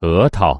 核桃。